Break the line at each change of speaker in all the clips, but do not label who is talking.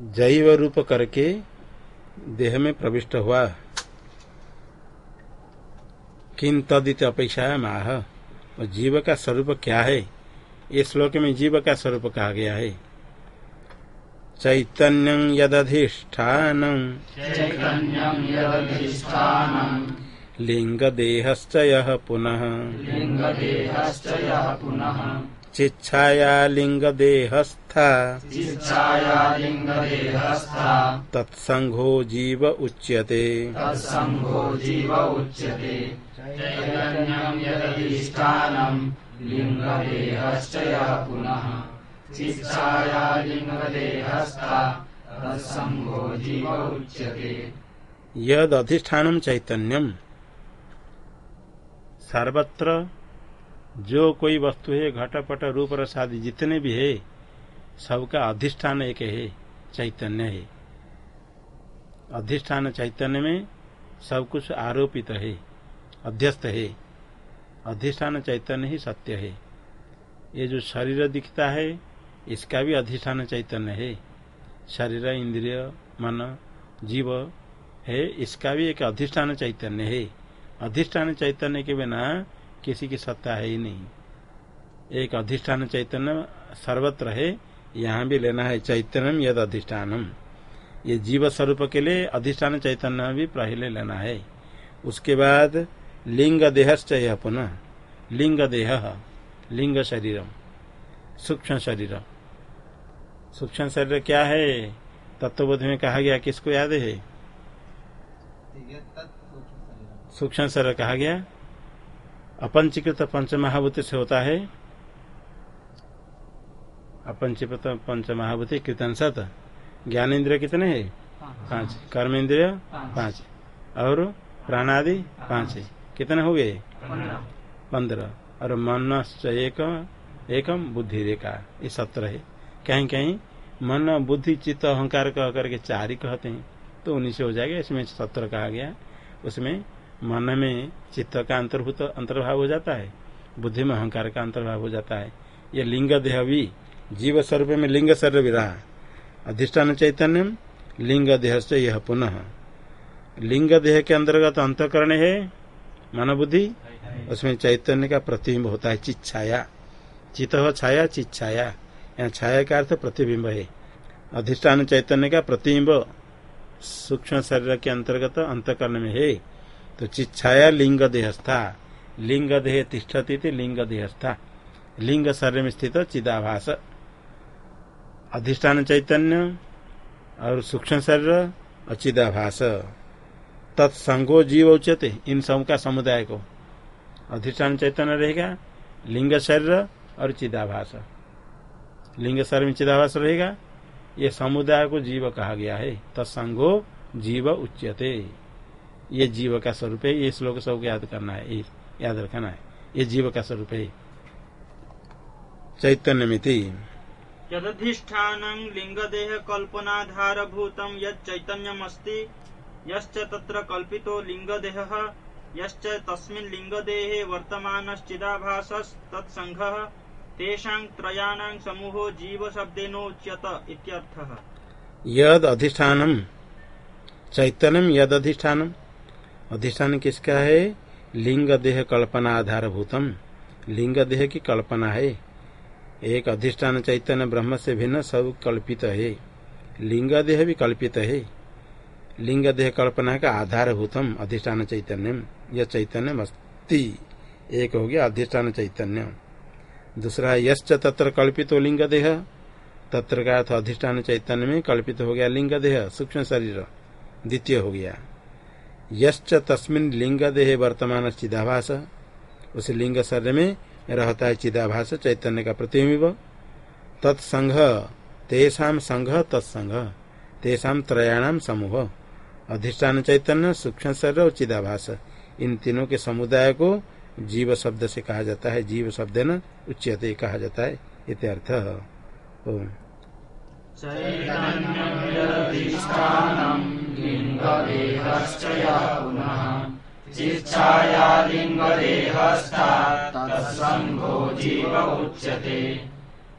जैव रूप करके देह में प्रविष्ट हुआ। किन तदित अपेक्षा है माह और जीव का स्वरूप क्या है? ये श्लोक में जीव का स्वरूप कहा गया है। चैतन्यं यदधिष्ठानम् लिङ्गदेहश्च यः पुनः।
लिङ्गदेहश्च यः पुनः
चिच्छाया
चिच्छाया लिङ्गदेहस्था
तत्सङ्घो जीव उच्यते।
तत्सङ्गो जीव उच्यते। चैतन्यं यदधिष्ठानम् यः पुनः। चिच्छाया लिङ्गदेहस्था तत्सङ्गो जीव उच्यते।
यद अधिष्ठानम चैतन्यम। सर्वत्र जो कोई वस्तु है, घटपट रूप रसादि जितने भी है, सबका अधिष्ठान एक है, चैतन्य है। अधिष्ठान चैतन्य में सब कुछ आरोपित है, अध्यस्त है। अधिष्ठान चैतन्य ही सत्य है। ये जो शरीर दिखता है, इसका भी अधिष्ठान चैतन्य है। शरीर, इंद्रिय, मन, जीव है, इसका भी एक अधिष्ठान चैतन्य है। अधिष्ठान चैतन्य के बिना किसी की सत्ता है ही नहीं। एक अधिष्ठान चैतन्य सर्वत्र है यहाँ भी लेना है चैतन्यम यद अधिष्ठानम। ये जीव स्वरूप के लिए अधिष्ठान चैतन्य भी पहले लेना है। उसके बाद लिंग देहश्च यह पुनः। लिंग देह लिंग शरीरम सूक्ष्म शरीर सूक्ष्म शरीर क्या है? तत्वबोध में कहा गया किसको याद है? सूक्ष्म शरीर कहा गया? अपंचीकृत पंच महाभूत से होता है। अपंचीकृत पंच महाभूति ज्ञान इंद्रिय कितने है? पाँच। कर्म इंद्रिय पाँच। और प्राणादि? पाँच। कितने हो गए? पंद्रह। और मन एक एकम बुद्धि रेखा ये सत्रह है। कहीं कहीं मन बुद्धि चित्त अहंकार कह करके चार ही कहते हैं। तो उन्हीं से हो जाएगा। इसमें सत्र कहा गया। उसमें मन में चित्त का अंतर्भूत अंतर्भाव हो जाता है, बुद्धि में अहंकार का अंतर्भाव हो जाता है। ये लिंग देह भी जीव स्वरूप में लिंग भी रहा अधिष्ठान चैतन्य लिंग देह से यह पुनः। लिंग देह के अंतर्गत अंतकरण है मन बुद्धि उसमें चैतन्य का प्रतिबिंब होता है चित हो छाया, चिच्छाया। यहाँ छाया का अर्थ प्रतिबिंब है। अधिष्ठान चैतन्य का प्रतिबिंब सूक्ष्म शरीर के अंतर्गत अंतकरण में है। तो चिच्छाया लिंग देहस्था। लिंग देह तिष्ठती थी लिंग देहस्था। लिंग शरीर में स्थित चिदाभास। अधिष्ठान चैतन्य और सूक्ष्म शरीर और चिदाभास। तत्संगो जीव उच्यते इन सब का समुदाय को। अधिष्ठान चैतन्य रहेगा, लिंग शरीर और चिदाभास। लिंग शरीर में चिदाभास रहेगा, ये समुदाय को जीव कहा गया है। तत्संगो जीव उच्यते। ये जीव का स्वरूप है ये श्लोक सबको याद करना है याद रखना है। ये जीव का स्वरूप है। चैतन्य मिति।
यदधिष्ठान लिंगदेह कल्पनाधारभूतम यच्चैतन्यमस्ति यश्च तत्र कल्पितो लिंगदेहः यश्च तस्मिन् लिंगदेहे वर्तमानश्चिदाभासस् तत्सङ्घः तेषां त्रयाणां समूहो जीवशब्देनोच्यत इत्यर्थः।
यद अधिष्ठानम चैतन्यम यद अधिष्ठानम अधिष्ठान किसका है? लिंग देह कल्पना आधारभूतम। लिंग देह की कल्पना है। एक अधिष्ठान चैतन्य ब्रह्म से भिन्न सब कल्पित है। लिंग देह भी कल्पित है। लिंग देह कल्पना का आधारभूतम अधिष्ठान चैतन्यम। यह चैतन्य मस्ती। एक हो गया अधिष्ठान चैतन्य दूसरा यश्च तत्र कल्पितो लिंग देह। तत्र का अर्थ अधिष्ठान चैतन्य में कल्पित हो गया लिंग देह, सूक्ष्म शरीर। द्वितीय हो गया। यश्च तस्मिन लिंग देह वर्तमान चिदाभास उस लिंग शरीर में रहता है चिदाभास, चैतन्य का प्रतिबिंब। तत्संघ तेषाम संघ तत्संघ तेषाम त्रयाणाम समूह। अधिष्ठान चैतन्य, सूक्ष्म शरीर और चिदाभास। इन तीनों के समुदाय को जीव शब्द से कहा जाता है। जीव शब्द न उच्यते कहा जाता है। इत्यर्थ ओम।
यः पुनः। चिच्छाया तत्सङ्गो जीव उच्यते।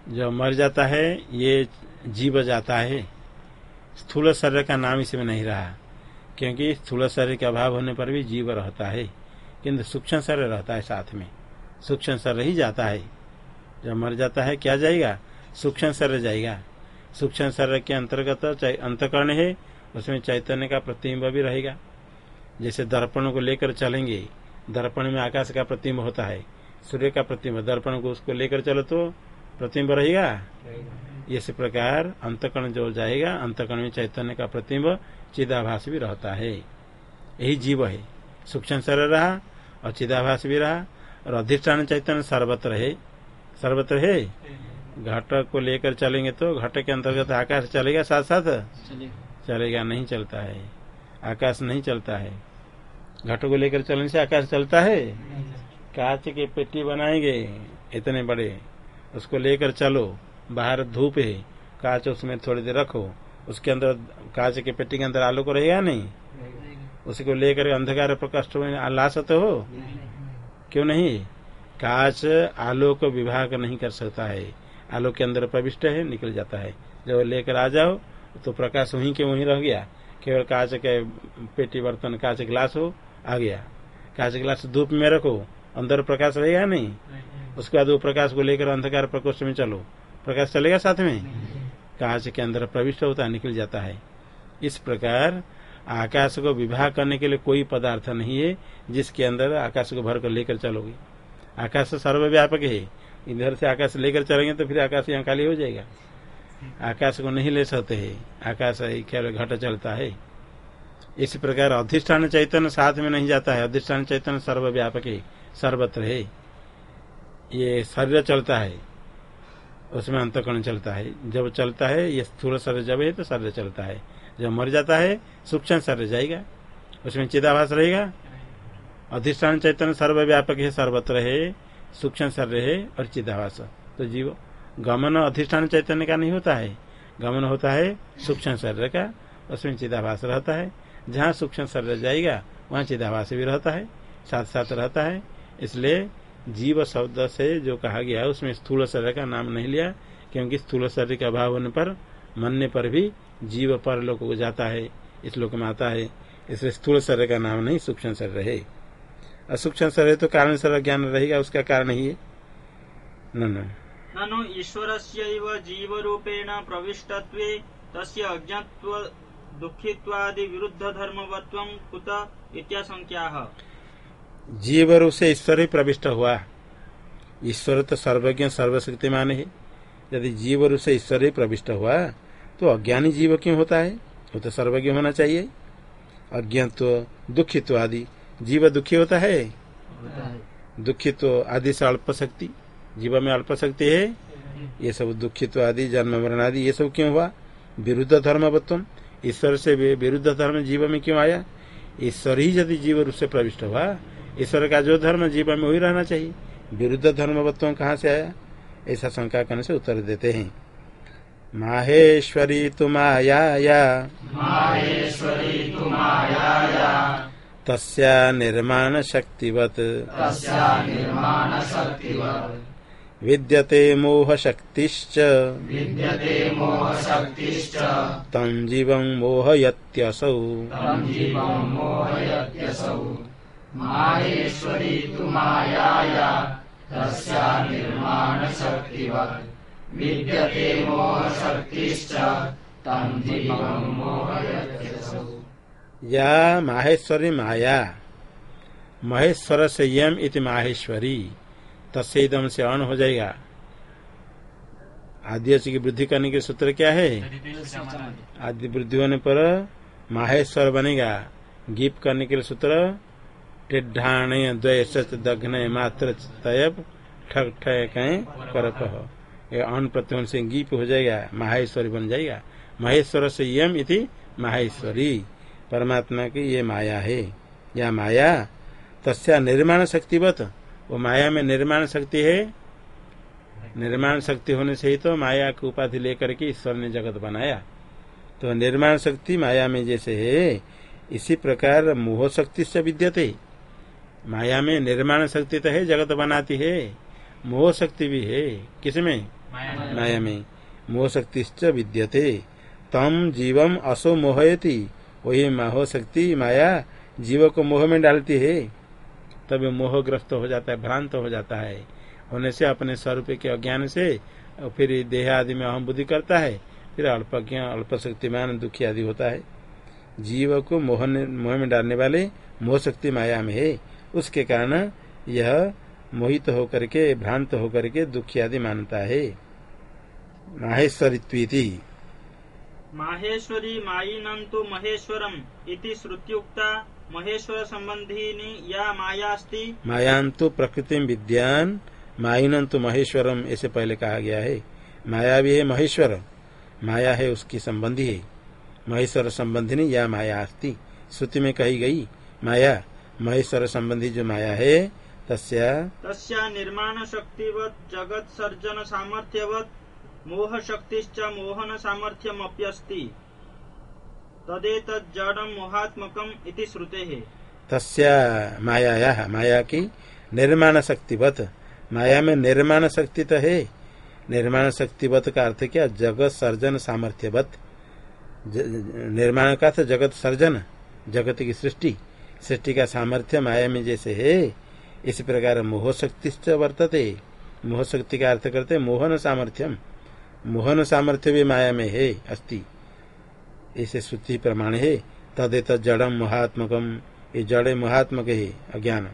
जो मर जाता है, ये जीव जाता है, स्थूल शरीर का नाम इसमें नहीं रहा। क्योंकि स्थूल शरीर के अभाव होने पर भी जीव रहता है, किंतु सूक्ष्म शरीर रहता है साथ में। सूक्ष्म शरीर ही जाता है। जब मर जाता है, क्या जाएगा? सूक्ष्म शरीर जाएगा। सूक्ष्म शरीर के अंतर्गत अंतकरण है उसमें चैतन्य का प्रतिबिंब भी रहेगा। जैसे दर्पण को लेकर चलेंगे दर्पण में आकाश का प्रतिबिंब होता है सूर्य का प्रतिबिंब दर्पण को उसको लेकर चलो तो प्रतिबिंब रहेगा? इस प्रकार अंतकरण जो जाएगा अंतकरण में चैतन्य का प्रतिबिंब चिदाभास भी रहता है। यही जीव है। सूक्ष्म शरीर रहा और चिदाभास भी रहा और अधिष्ठान चैतन्य सर्वत्र है। सर्वत्र है? घट को लेकर चलेंगे तो घट के अंतर्गत आकाश चलेगा साथ साथ चलेगा, नहीं चलता है। आकाश नहीं चलता है। घट को लेकर चलने से आकाश चलता है। कांच के पेटी बनाएँगे, इतने बड़े। उसको लेकर चलो, बाहर धूप है। कांच उसमें थोड़ी देर रखो। उसके अंदर, कांच के पेटी के अंदर आलोक रहेगा नहीं? उसको लेकर अंधकार प्रकाश में ला सकते हो? क्यों नहीं? कांच आलोक विभाग नहीं कर सकता है। आलोक के अंदर प्रविष्ट है, निकल जाता है। जब लेकर आ जाओ तो प्रकाश वहीं के वहीं रह गया। केवल कांच के पेटी बर्तन, कांच गिलास हो, आ गया। कांच गिलास धूप में रखो, अंदर प्रकाश रहेगा नहीं। उसके बाद वो प्रकाश को लेकर अंधकार प्रकोष्ठ में चलो। प्रकाश चलेगा साथ में? कांच के अंदर प्रविष्ट होता निकल जाता है। इस प्रकार आकाश को विवाह करने के लिए कोई पदार्थ नहीं है, जिसके अंदर आकाश को भर कर लेकर चलोगे। आकाश सर्वव्यापक है। इधर से आकाश लेकर चलेंगे तो फिर आकाश यहाँ खाली हो जाएगा। आकाश को नहीं ले सकते है। आकाश केवल घट चलता है। इस प्रकार अधिष्ठान चैतन्य साथ में नहीं जाता है। अधिष्ठान चैतन्य सर्वव्यापक है, सर्वत्र है। ये शरीर चलता है, उसमें अंतकरण चलता है। जब चलता है, ये स्थूल शरीर जब है तो शरीर चलता है। जब मर जाता है, सूक्ष्म शरीर जाएगा, उसमें चिदाभास रहेगा। अधिष्ठान चैतन्य सर्वव्यापक है, सर्वत्र है, सूक्ष्म शरीर है और चिदाभास। तो जीव गमन अधिष्ठान चैतन्य का नहीं होता है। गमन होता है सूक्ष्म शरीर का, उसमें चिदाभास रहता है। जहाँ सूक्ष्म शरीर जाएगा, वहाँ चिदाभास भी रहता है साथ साथ रहता है। इसलिए जीव शब्द से जो कहा गया, उसमें स्थूल शरीर का नाम नहीं लिया, क्योंकि स्थूल शरीर का अभाव होने पर मनने पर भी जीव पर लोग को जाता है, इस लोक में आता है। इसलिए स्थूल शरीर का नाम नहीं, सूक्ष्म शरीर है। असूक्ष्म शरीर तो कारण शरीर ज्ञान रहेगा, उसका कारण ही है। न।
ननु ईश्वर जीव रूपेण प्रविष्टत्वे तस्य अज्ञत्व दुखित्वादि विरुद्ध धर्मवत्व कुत इत्याशंक्या
जीव रूप से ईश्वर ही प्रविष्ट हुआ। ईश्वर तो सर्वज्ञ सर्वशक्तिमान है। यदि जीव रूप से ईश्वर ही प्रविष्ट हुआ तो अज्ञानी जीव क्यों होता है? वो तो सर्वज्ञ होना चाहिए। अज्ञात्व दुखित्व आदि जीव दुखी होता है? दुखित्व आदि से अल्प शक्ति जीव में अल्प शक्ति है। ये सब दुखित आदि जन्म मरण आदि ये सब क्यों हुआ? विरुद्ध धर्मवत्व ईश्वर से विरुद्ध धर्म जीव में क्यों आया? ईश्वर ही यदि जीव रूप से प्रविष्ट हुआ ईश्वर का जो धर्म जीव में वही रहना चाहिए। विरुद्ध धर्मवत्व कहाँ से आया? ऐसा शंका करने से उत्तर देते हैं। माहेश्वरी
माहेश्वरी तुमाया
तस्या निर्माण शक्तिवत।
निर्माण शक्तिवत।
विद्यते मोह शक्तिश्च
विद्यते मोह शक्तिश्च
तं जीवं मोहयत्यसौ।
माहेश्वरी तु मायाया तस्या निर्माण शक्तिवत् विद्यते मोह शक्तिश्च तं जीवं मोहयत्यसौ।
या माहेश्वरी माया महेश्वर संयम इति माहेश्वरी। तस्दम से अन हो जाएगा। आदि की वृद्धि करने के सूत्र क्या है? आदि वृद्धि होने पर माहेश्वर बनेगा। गीप करने के सूत्र टिड्ढाण द्वय मात्र ठग ये अन प्रत्युन से गीप हो जाएगा, माहेश्वरी बन जाएगा। महेश्वर से यम इति माहेश्वरी। परमात्मा की ये माया है। या माया, तस्या निर्माण शक्तिवत वो माया में निर्माण शक्ति है। निर्माण शक्ति होने से ही तो माया की उपाधि लेकर के ईश्वर ने जगत बनाया। तो निर्माण शक्ति माया में जैसे है, इसी प्रकार मोह शक्ति से विद्यते माया में निर्माण शक्ति तो है, जगत बनाती है। मोह शक्ति भी है। किसमें माया में। मोह शक्ति विद्यते तम जीवम असो मोहयती। वही मोह शक्ति माया जीव को मोह में डालती है। तब मोहग्रस्त हो जाता है, भ्रांत हो जाता है। होने से अपने स्वरूप के अज्ञान से फिर देह आदि में अहम बुद्धि करता है, फिर अल्पज्ञ अल्प शक्तिमान, दुखी आदि होता है। जीव को मोह मोह में डालने वाले मोह शक्ति माया में है। उसके कारण यह मोहित तो होकर के, भ्रांत होकर के दुखी आदि मानता है। माहेश्वरित्वी
माहेश्वरी मायिनंतु महेश्वरम इति श्रुत्युक्ता महेश्वर संबंधी या माया अस्ति
मायांतु प्रकृति विद्यान तो महेश्वरम ऐसे पहले कहा गया है। माया भी है महेश्वर माया है उसकी संबंधी है। महेश्वर संबंधी या माया अस्ति श्रुति में कही गई माया महेश्वर संबंधी जो माया है तस्या
तस्या निर्माण शक्तिवत जगत सर्जन सामर्थ्यवत मोह शक्तिश्च मोहन सामर्थ्यम अप्यस्ति तदेत जड़म मोहात्मकम इति
तस्या माया माया की निर्माण शक्तिवत माया में निर्माण शक्ति तो है निर्माण शक्तिवत का अर्थ क्या? जगत सर्जन सामर्थ्यवत। निर्माण का अर्थ जगत सर्जन, जगत की सृष्टि। सृष्टि का सामर्थ्य माया में जैसे है, इस प्रकार मोह शक्ति वर्तते। मोह शक्ति का अर्थ करते मोहन सामर्थ्यम। मोहन सामर्थ्य भी माया में है, अस्ति। ऐसे श्रुति प्रमाण है। तदेत जड़म मोहात्मकम ये जड़ मोहात्मक है अज्ञान।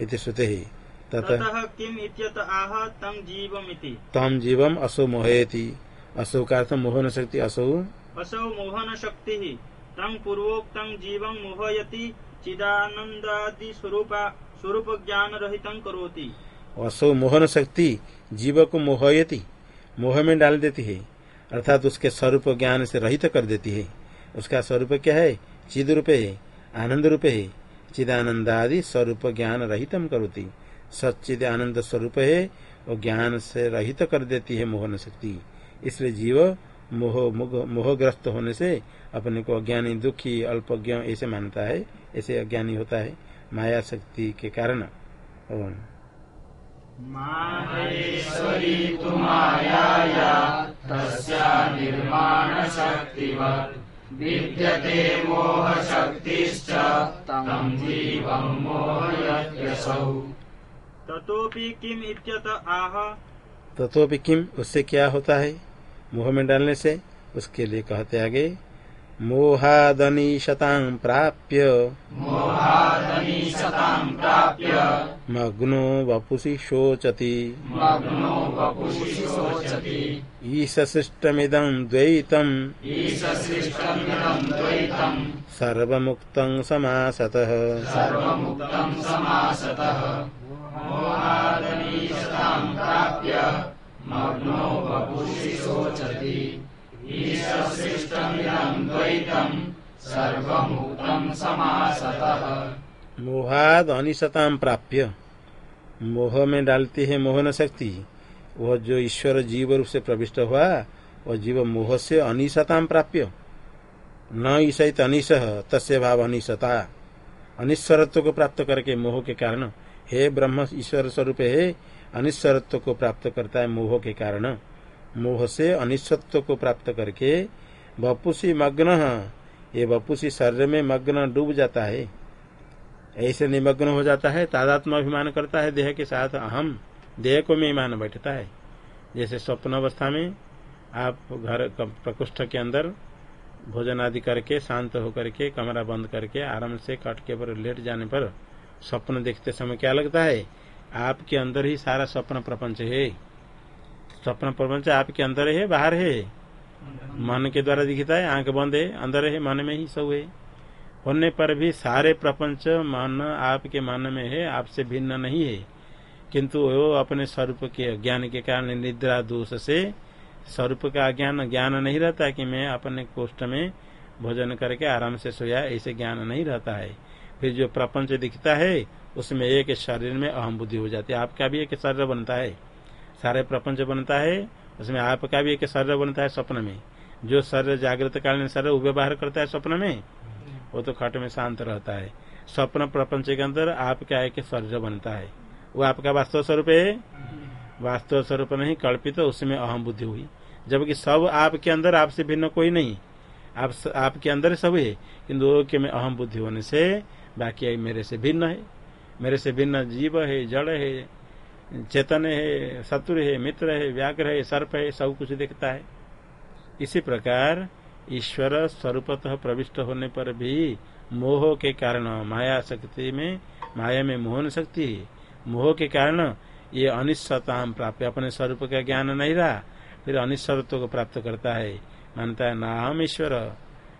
इति श्रुते है।
ततः किम इत्यत आह तम जीवमिति?
तम जीवम असो मोहयति। असो का अर्थ मोहन शक्ति असो?
असौ मोहन शक्ति ही तंग पूर्वोक्त जीवं मोहयति। चिदानंदादि स्वरूप स्वरूप ज्ञान रहित करोति।
असो मोहन शक्ति जीव को मोहयति। मोह में डाल देती है। अर्थात उसके स्वरूप ज्ञान से रहित कर देती है। उसका स्वरूप क्या है? चिद रूप है, आनंद रूप है। चिदानंद आदि स्वरूप ज्ञान रहितम करोती। सचिद आनंद स्वरूप है, वो ज्ञान से रहित कर देती है मोहन शक्ति। इसलिए जीव मोह मोहग्रस्त होने से अपने को अज्ञानी, दुखी, अल्पज्ञ ऐसे मानता है, ऐसे अज्ञानी होता है माया शक्ति के कारण।
माहेश्वरी तु मायाया तस्या निर्माण विद्यते मोह शक्तिश्च तम जीवं मोहयत्यसौ।
ततोपि किम इत्यत आह?
ततोपि किम? उससे क्या होता है? मुँह में डालने से उसके लिए कहते आगे
मोहादनीशतां
प्राप्य।
प्राप्य।
मग्नो वपुषि शोचति।
मग्नो वपुषि शोचति।
ईशशिष्टमिदं द्वैतम्। सर्वमुक्तं समासतः।
प्राप्य। मग्नो वपुषि शोचति।
मोहाद अनिशता प्राप्य मोह में डालती है मोहन शक्ति। वह जो ईश्वर जीव रूप से प्रविष्ट हुआ, वह जीव मोह से अनिशता प्राप्य। न ईशित अनिश, तस्य भाव अनिशता। अनिश्वरत्व को प्राप्त करके मोह के कारण। हे ब्रह्म, ईश्वर स्वरूप है अनिश्वरत्व को प्राप्त करता है मोह के कारण। मोह से अनिश्वत्व को प्राप्त करके बपुसी मग्न ये बपुसी शरीर में मग्न डूब जाता है। ऐसे निमग्न हो जाता है तादात्म अभिमान करता है, देह के साथ अहम, देह को में मान बैठता है। जैसे स्वप्न अवस्था में आप घर प्रकोष्ठ के अंदर भोजन आदि करके, शांत होकर के, कमरा बंद करके, आराम से कट के पर लेट जाने पर स्वप्न देखते समय क्या लगता है? आपके अंदर ही सारा स्वप्न प्रपंच है। स्वप्न प्रपंच आपके अंदर है, बाहर है। मन के द्वारा दिखता है, आँख बंद है, अंदर है, मन में ही सब है। होने पर भी सारे प्रपंच मन आपके मन में है, आपसे भिन्न नहीं है। किंतु वो अपने स्वरूप के ज्ञान के कारण, निद्रा, दोष से स्वरूप का ज्ञान ज्ञान नहीं रहता कि मैं अपने कोष्ठ में भोजन करके आराम से सोया, ऐसे ज्ञान नहीं रहता है। फिर जो प्रपंच दिखता है, उसमें एक शरीर में अहम बुद्धि हो जाती है। आपका भी एक शरीर बनता है। सारे प्रपंच बनता है उसमें आपका भी एक शरीर बनता है स्वप्न में। जो शरीर जागृत कालीन शरीर व्यवहार करता है स्वप्न में, वो तो खट में शांत रहता है। स्वप्न प्रपंच के अंदर आपका एक शरीर बनता है। वो आपका वास्तव स्वरूप है? वास्तव स्वरूप नहीं, कल्पित तो उसमें अहम बुद्धि हुई। जबकि सब आपके अंदर आपसे भिन्न कोई नहीं। आप आपके अंदर सब है किन्तु में अहम बुद्धि होने से बाकी मेरे से भिन्न है। मेरे से भिन्न जीव है, जड़ है चेतन है, शत्रु है, मित्र है, व्याघ्र है, सर्प है, सब कुछ देखता है। इसी प्रकार ईश्वर स्वरूपतः प्रविष्ट होने पर भी मोह के कारण माया शक्ति में, माया में मोहन शक्ति मोह के कारण ये अनिश्चता प्राप्त अपने स्वरूप का ज्ञान नहीं रहा, फिर अनिश्वरत्व को प्राप्त करता है। मानता है ना हम ईश्वर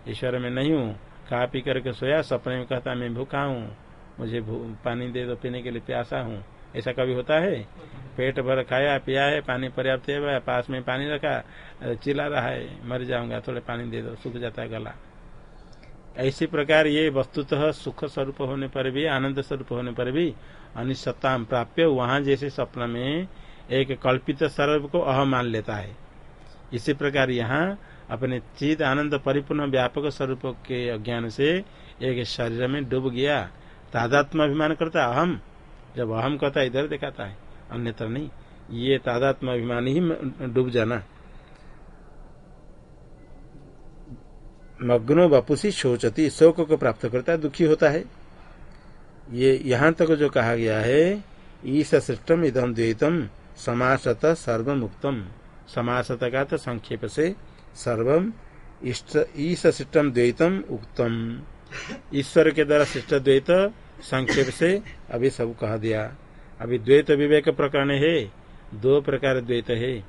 ईश्वर में नहीं हूँ। खा पी करके सोया, सपने में कहता मैं भूखा हूँ। मुझे पानी दे दो, पीने के लिए प्यासा हूँ। ऐसा कभी होता है? पेट भर खाया पिया है पानी पर्याप्त है पास में पानी रखा चिल्ला रहा है, मर जाऊँगा, थोड़े पानी दे दो, सूख जाता है गला। ऐसी प्रकार ये वस्तुतः सुख स्वरूप होने पर भी, आनंद स्वरूप होने पर भी अनिश्चता प्राप्य, वहाँ जैसे स्वप्न में एक कल्पित स्वरूप को अह मान लेता है। इसी प्रकार यहाँ अपने चिद आनंद परिपूर्ण व्यापक स्वरूप के अज्ञान से एक शरीर में डूब गया तादात्म अभिमान करता, अहम जब अहम कहता है, इधर दिखाता है। अन्यत्र नहीं। ये तादात्म अभिमान ही डूब जाना। मग्नो बपुसी सोचती शोक को प्राप्त करता है, दुखी होता है। ये यहाँ तक जो कहा गया है ईश सृष्टम इदम द्वैतम, समासत सर्वमुक्तम। समासत का तो संक्षेप से, सर्वम ईश सृष्टम द्वैतम उक्तम। ईश्वर के द्वारा सृष्ट द्वैत संक्षेप से अभी सब कह दिया। अभी द्वैत विवेक प्रकरण है। दो प्रकार द्वैत है।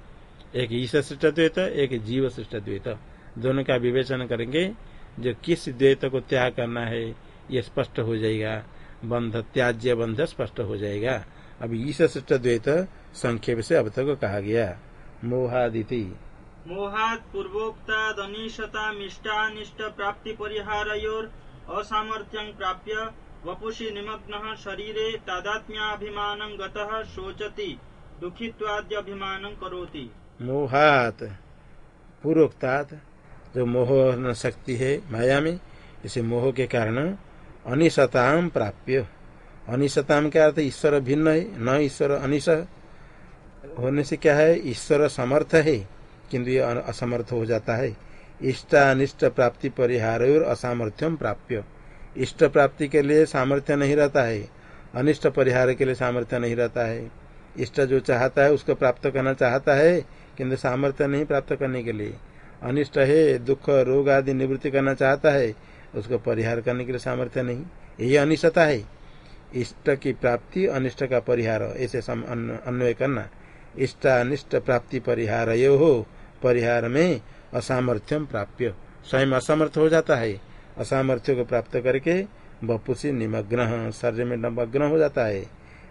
एक ईश सृष्ट द्वैत, एक जीव सृष्ट द्वैत। दोनों का विवेचन करेंगे। जो किस द्वैत को त्याग करना है, ये स्पष्ट हो जाएगा। बंध, त्याज्य बंध स्पष्ट हो जाएगा। अब ईश सृष्ट द्वैत संक्षेप से अब तक कहा गया। मोहादिति।
मोहात पूर्वोक्तादनिशता मिष्टानिष्ट प्राप्ति परिहार असामर्थ्यं प्राप्य वपुषि निमग्न शरीरे तादात्म्याभिमान गतः शोचति, दुखित्वाद्यभिमान करोति।
मोहात पूर्वोक्तात् जो मोह शक्ति है माया में इसे मोह के कारण अनिशताम प्राप्य। अनिशताम क्या अर्थ ईश्वर भिन्न है, न ईश्वर अनिश। होने से क्या है? ईश्वर समर्थ है, किंतु ये असमर्थ हो जाता है। इष्टानिष्ट प्राप्ति परिहार और असामर्थ्यम प्राप्य। इष्ट प्राप्ति के लिए सामर्थ्य नहीं रहता है, अनिष्ट परिहार के लिए सामर्थ्य नहीं रहता है। इष्ट जो चाहता है, उसको प्राप्त करना चाहता है, किंतु सामर्थ्य नहीं प्राप्त करने के लिए। अनिष्ट है, दुख, रोग आदि निवृत्ति करना चाहता है, उसको परिहार करने के लिए सामर्थ्य नहीं। यही अनिष्टता है। इष्ट की प्राप्ति, अनिष्ट का परिहार, ऐसे अन्वय करना। इष्ट अनिष्ट प्राप्ति परिहार यो हो परिहार में असामर्थ्यम प्राप्य। स्वयं असमर्थ हो जाता है। असामर्थ्य को प्राप्त करके बपुसी निमग्न शरीर में निमग्न हो जाता है।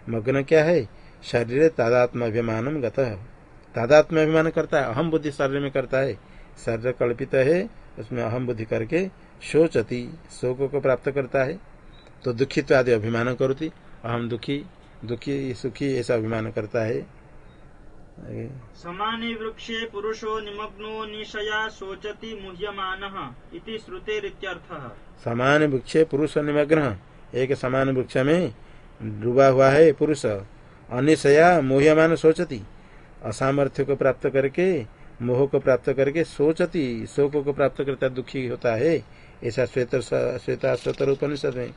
मग्न क्या है? शरीर तादात्म अभिमान गत। तादात्म अभिमान करता है, अहम बुद्धि शरीर में करता है। शरीर कल्पित है, उसमें अहम बुद्धि करके शोचती, शोक को प्राप्त करता है। तो दुखित्व आदि अभिमान करती, अहम दुखी दुखी, सुखी ऐसा अभिमान करता है।
समाने वृक्षे पुरुषो निमग्नो निशया शोचति मुह्यमान इति श्रुतेरित्यर्थः।
समान वृक्ष पुरुष निमग्न। एक समान वृक्ष में डूबा हुआ है पुरुष। अनिशया मोह्यमान सोचती असामर्थ्य को प्राप्त करके मोह को प्राप्त करके सोचती शोक को प्राप्त करता दुखी होता है। ऐसा श्वेत श्वेता स्वतर उपनिषद में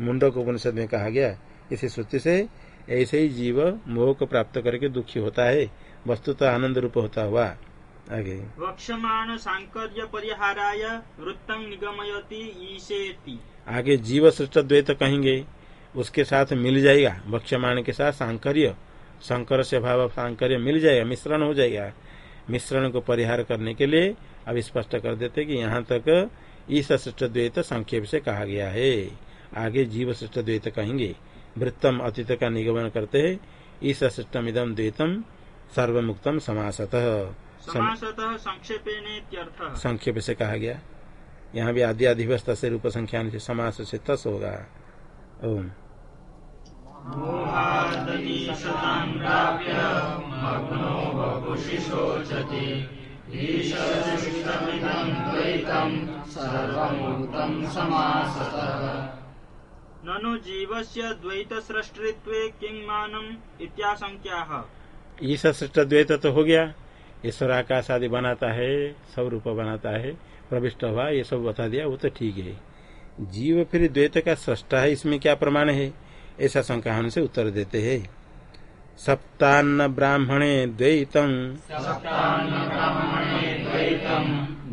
मुंडक उपनिषद में कहा गया। इसी श्रुति से ऐसे ही जीव मोह को प्राप्त करके दुखी होता है वस्तु तो आनंद रूप होता हुआ आगे।
वक्षमाण सांकर्य परिहाराय वृत्तंग निगमयती ईशेति।
आगे जीव सृष्ट द्वैत कहेंगे उसके साथ मिल जाएगा वक्षमाण के साथ सांकर्य शंकर से भाव सांकर्य मिल जाएगा मिश्रण हो जाएगा। मिश्रण को परिहार करने के लिए अब स्पष्ट कर देते कि यहाँ तक ईश सृष्ट द्वैत संक्षेप से कहा गया है। आगे जीव सृष्ट द्वैत कहेंगे वृत्तम अतीत का निगमन करते है। ईश सृष्टम इदम द्वैतम सर्वमुक्तम समासतः। संक्षेप से कहा गया। यहाँ भी आदि अधिवस्था से रूप संख्या से समास से तस होगा। ओम।
ननु जीवस्य द्वैत सृष्टित्वे किंग मानम इत्याशंक्या
ईश सृष्ट द्वैत तो हो गया। ईश्वर आकाश आदि बनाता है सब रूप बनाता है प्रविष्ट हुआ ये सब बता दिया वो तो ठीक है। जीव फिर द्वैत का सृष्टा है इसमें क्या प्रमाण है? ऐसा शंका होने से उत्तर देते हैं। सप्तान्न ब्राह्मणे द्वैतम।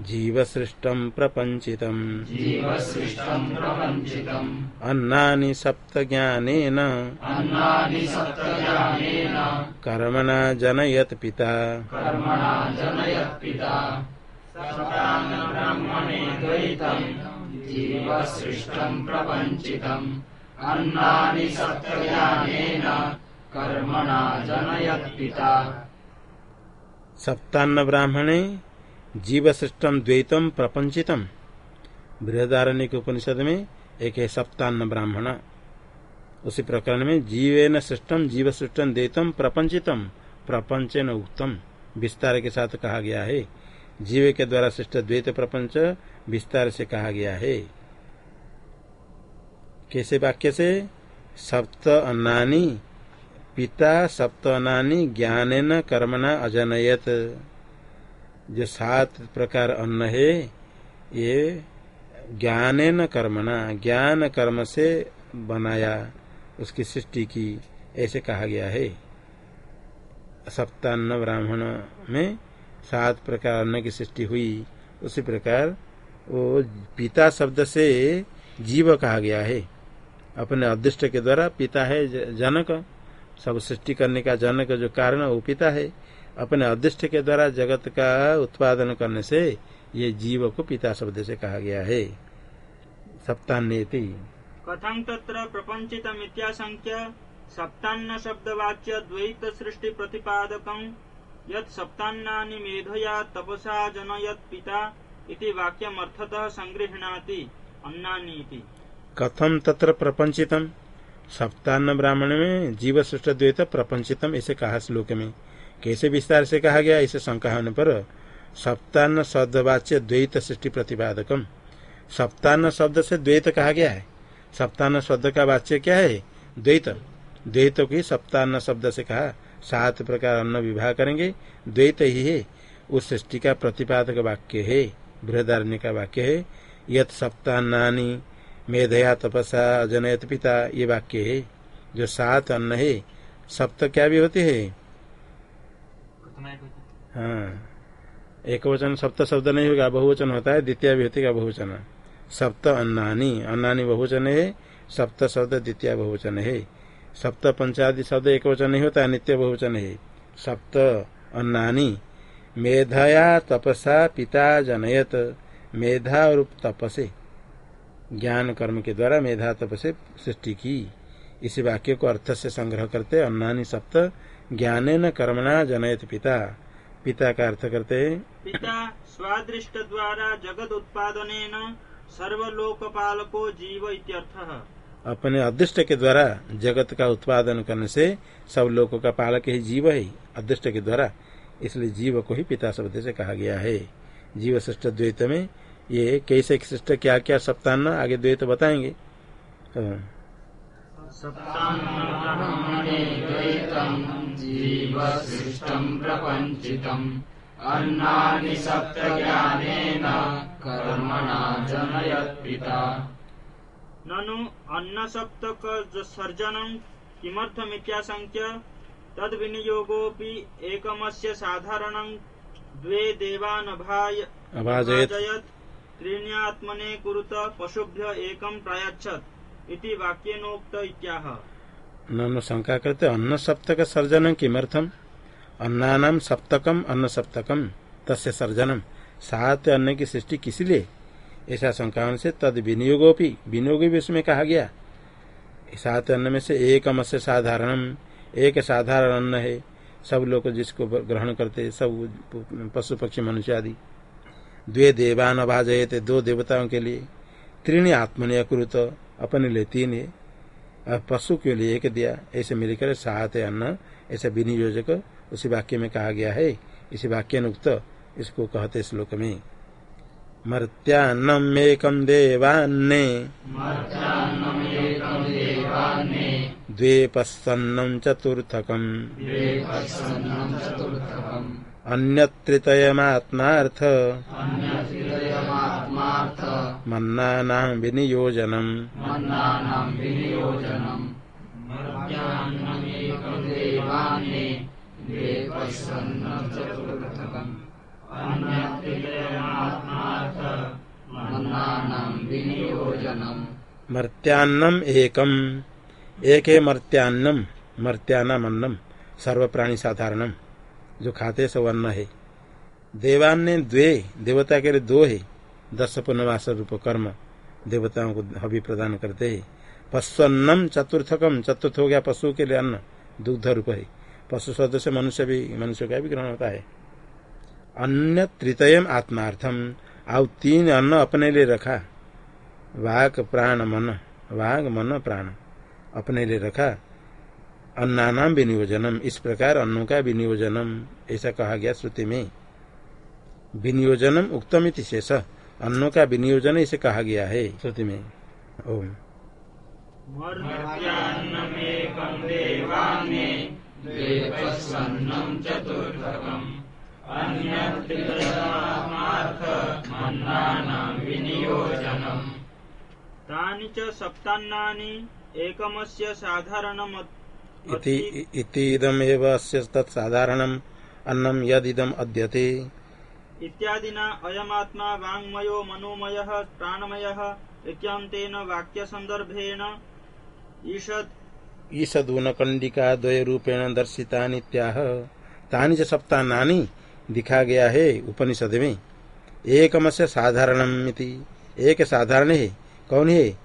जीव सृष्टम प्रपंचितम
जीवसृष्टम् प्रपञ्चितम्।
अन्नानि सप्त ज्ञानेन
अन्नानि सप्तज्ञानेन।
कर्मणा जनयत पिता।
कर्मणा जनयत्पिता सप्तान्नब्रह्मणे द्वैतम्। जीवसृष्टम् प्रपञ्चितम्। अन्नानि सप्तज्ञानेन। कर्मणा जनयत्पिता
सप्तान्न ब्राह्मणे जीव सृष्टम द्वैतम प्रपंचितम बृहदारण्य के उपनिषद में एक है सप्तान्न ब्राह्मण उसी प्रकरण में जीवेन सृष्टम जीव सृष्टम द्वैतम प्रपंचितम प्रपंचन उत्तम विस्तार के साथ कहा गया है, जीव के द्वारा सृष्ट द्वैत प्रपंच विस्तार से कहा गया है। कैसे वाक्य से? सप्त अन्नानी, पिता सप्त अन्नानी, ज्ञानेन कर्मणा अजनयत। जो सात प्रकार अन्न है, ये ज्ञानेन कर्मणा, ज्ञान कर्म से बनाया उसकी सृष्टि की, ऐसे कहा गया है। सप्तान्न ब्राह्मण में सात प्रकार अन्न की सृष्टि हुई, उसी प्रकार वो पिता शब्द से जीव कहा गया है। अपने अदृष्ट के द्वारा पिता है जनक। सब सृष्टि करने का जनक जो कारण वो पिता है। अपने अदृष्ट के द्वारा जगत का उत्पादन करने से ये जीव को पिता शब्द से कहा गया है। सप्तान्यति।
कथम तत्र प्रपंचित प्रपञ्चितमित्याशङ्क्य सप्तान्न शब्दवाच्य द्वैत सृष्टि प्रतिपादकं यत् सप्तान्नानि मेधया तपसा जनयत् पिता इति वाक्यमर्थतः संगृह्णाति अन्नानि
कथम तत्र प्रपंचितम? सप्तान्न ब्राह्मण में जीव सृष्ट द्वैत प्रपंचितम ऐसे कहा श्लोक में। कैसे विस्तार से कहा गया? इसे शंका होने पर, सप्तान्न शब्दवाच्य द्वैत सृष्टि प्रतिपादकम। सप्तान्न शब्द से द्वैत कहा गया है। सप्तान्न शब्द का वाच्य क्या है? द्वैत। द्वैत को ही सप्तान्न शब्द से कहा। सात प्रकार अन्न विवाह करेंगे। द्वैत ही है। उस सृष्टि का प्रतिपादक वाक्य है। बृहदारण्य का वाक्य है। यत सप्तान्नानि मेधया तपसा जनयत पिता, ये वाक्य है। जो सात अन्न है, सप्त क्या भी होते हैं? हाँ। एक वचन सप्त शब्द नहीं होगा, बहुवचन होता है द्वितीय होती का बहुवचन। सप्त अन्नानी अन्नानी बहुवचन है सप्त शब्द, द्वितीय बहुवचन। है सप्त पंचादि शब्द एक वचन नहीं होता है, नित्य बहुवचन। है सप्त अन्नानी, मेधाया तपसा पिता जनयत। मेधा और तपसे, ज्ञान कर्म के द्वारा मेधा तप से सृष्टि की। इस वाक्य को अर्थ से संग्रह करते अन्नानी सप्त ज्ञाने न कर्मणा जनयत पिता। पिता का अर्थ करते हैं
पिता स्वादृष्ट द्वारा जगत उत्पादनेन सर्वलोकपालको जीव इत्यर्थः।
अपने अदृष्ट के द्वारा जगत का उत्पादन करने से सब लोगों का पालक ही जीव है अदृष्ट के द्वारा। इसलिए जीव को ही पिता शब्द से कहा गया है। जीव श्रेष्ठ द्वैत में ये कैसे श्रेष्ठ क्या क्या सप्तान्न आगे द्वैत बताएँगे? हाँ।
जीवसृष्टम् प्रपञ्चितम्। अन्नानि सप्तज्ञानेन कर्मणा जनयत्पिता।
ननु अन्नसप्तक सर्जनं किमर्थमित्याशङ्क्य? तद्विनियोगोऽपि एकमस्य साधारणं। द्वे देवानभाय
अभाजयत्।
त्रीण्यात्मने कुरुत पशुभ्य एकं प्रायच्छत्। इति वाक्येनोक्त इत्याह।
ननु शंका करते अन्न सप्तक सर्जन किमर्थम? अन्नानाम सप्तकम अन्न सप्तकम तस्य सर्जनम। सात अन्न की सृष्टि किस लिए? ऐसा शंका से तद विनियोगोपी, विनियोग भी उसमें कहा गया। सात अन्न में से एक मत्स्य साधारणम। एक साधारण अन्न है। सब लोग जिसको ग्रहण करते, सब पशु, पक्षी, मनुष्य आदि। द्वे देवान अभाजयते, दो देवताओं के लिए। त्रीणी आत्मनि अकुरुत, अपने लिए तीन है। पशु के लिए एक दिया। ऐसे मिलकर सात अन्न। ऐसा विनियोजक उसी वाक्य में कहा गया है। इसी वाक्य उक्त इसको कहते श्लोक में। देवान्ने।
मर्त्यान्नमेकम्
द्वे पस्सन्नम चतुर्थकम।
चतुर्थकम्।
अन्यत्रितयमात्मार्थ। मन्नानां विनियोजनम्। मर्त्यान्नम एकम एक है मर्त्यान्नम मर्त्यानाम अन्नम सर्व प्राणी साधारणम जो खाते सब अन्न है। देवान ने द्वे देवता के लिए दो है। दस पुनवास रूप कर्म देवताओं को हवि प्रदान करते है। पशुअन्नम चतुर्थकम, चतुर्थ हो गया पशु के लिए अन्न, दुग्ध रूप है। पशु सदस्य मनुष्य भी, मनुष्य का भी ग्रहण होता है। अन्य तृतयम आत्मार्थम, आउ तीन अन्न अपने लिए रखा। वाक प्राण मन वाघ मन प्राण अपने लिए रखा। अन्नानाम विनियोजनम, इस प्रकार अन्नों का विनियोजनम, ऐसा कहा गया श्रुति में। विनियोजनम उक्तम इति शेष। अन्नों का विनियोजन इसे कहा गया है श्रुति में। ओम।
तानि च सप्तान्नानि एकमस्य साधारणम्
इति इतीदमेव अस्य तत्साधारणम् अन्नम यदिदम अद्यते।
इत्यादिना अयमात्मा वाङ्मयो मनोमयः, प्राणमयः इत्यन्तेन वाक्यसन्दर्भेण ईषद्।
ईषदून कंडिका द्वय रूपेण दर्शिता नित्याह तानि च सप्तानानि दिखा गया है उपनिषद में। एकम से साधारणम इति। एक साधारण है। कौन है?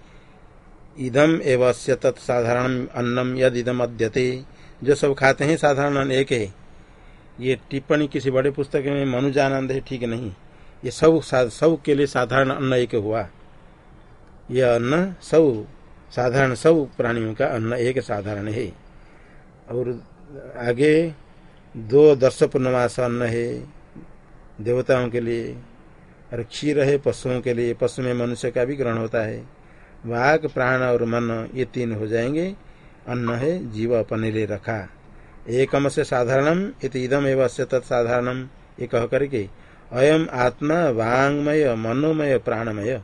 इदम एवं तत्साधारण अन्नम यद अद्यते जो सब खाते हैं, साधारण एक है। ये टिप्पणी किसी बड़े पुस्तक में मनुजानंद है, ठीक नहीं। ये सब सब के लिए साधारण अन्न एक हुआ। यह अन्न सब, साधारण सब प्राणियों का अन्न एक साधारण है। और आगे दो दर्श पूर्णमास अन्न है, देवताओं के लिए। और क्षीर है, पशुओं के लिए। पशु में मनुष्य का भी ग्रहण होता है। वाघ प्राण और मन, ये तीन हो जाएँगे। अन्न है, जीव अपने लिए रखा। एकम से साधारणम इदम एवं ये कह करके, अयम आत्मा वांगमय मनोमय प्राणमय।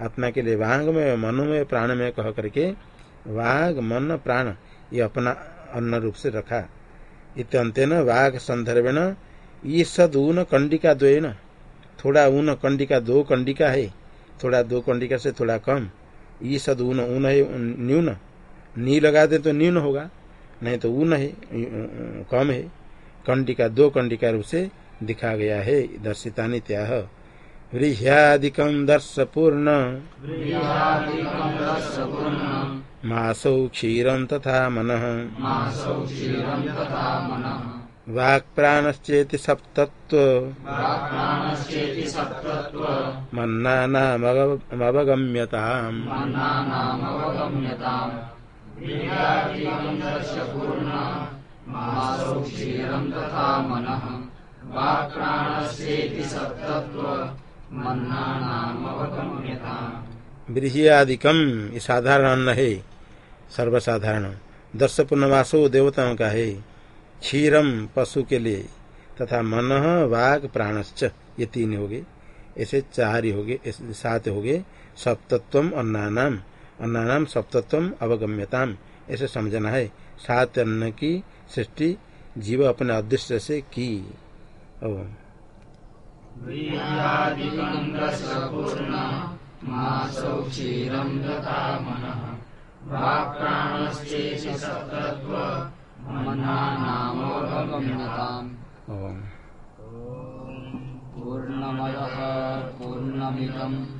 आत्मा के लिए वांगमय मनोमय प्राणमय कह करके वाघ मन प्राण ये अपना अन्न रूप से रखा। इत्यंतेन वाघ संदर्भेण ईसद ऊन कंडिका द्वेन थोड़ा ऊन कंडिका दो कंडिका है, थोड़ा दो कंडिका से थोड़ा कम। ईसद ऊन ऊन है न्यून। नी लगा दे तो न्यून होगा। नहीं तो ऊन है कम है। कंडिका दो कंडिका रूप से दिखा गया है। दर्शिता त्याह व्रीह्यादिकम दर्श पूर्ण मासौ क्षीरम तथा मन। वाक् प्राणश्चेति सप्तत्व। मन्नानामवगम्यताम्। ब्रीहियादिकम, ये साधारण अन्न है। सर्वसाधारण। दर्श पूर्णवासो देवताओं का है। क्षीरम पशु के लिए। तथा मन वाघ प्राणश्च, ये तीन हो गए ऐसे चार ही हो गए सात हो गए सप्तत्व अन्नानाम। अन्नानाम सप्तत्व अवगम्यताम। ऐसे समझना है सात अन्न की सृष्टि जीव अपने अदृश्य से की।
पूर्णमयः पूर्णमिदम्।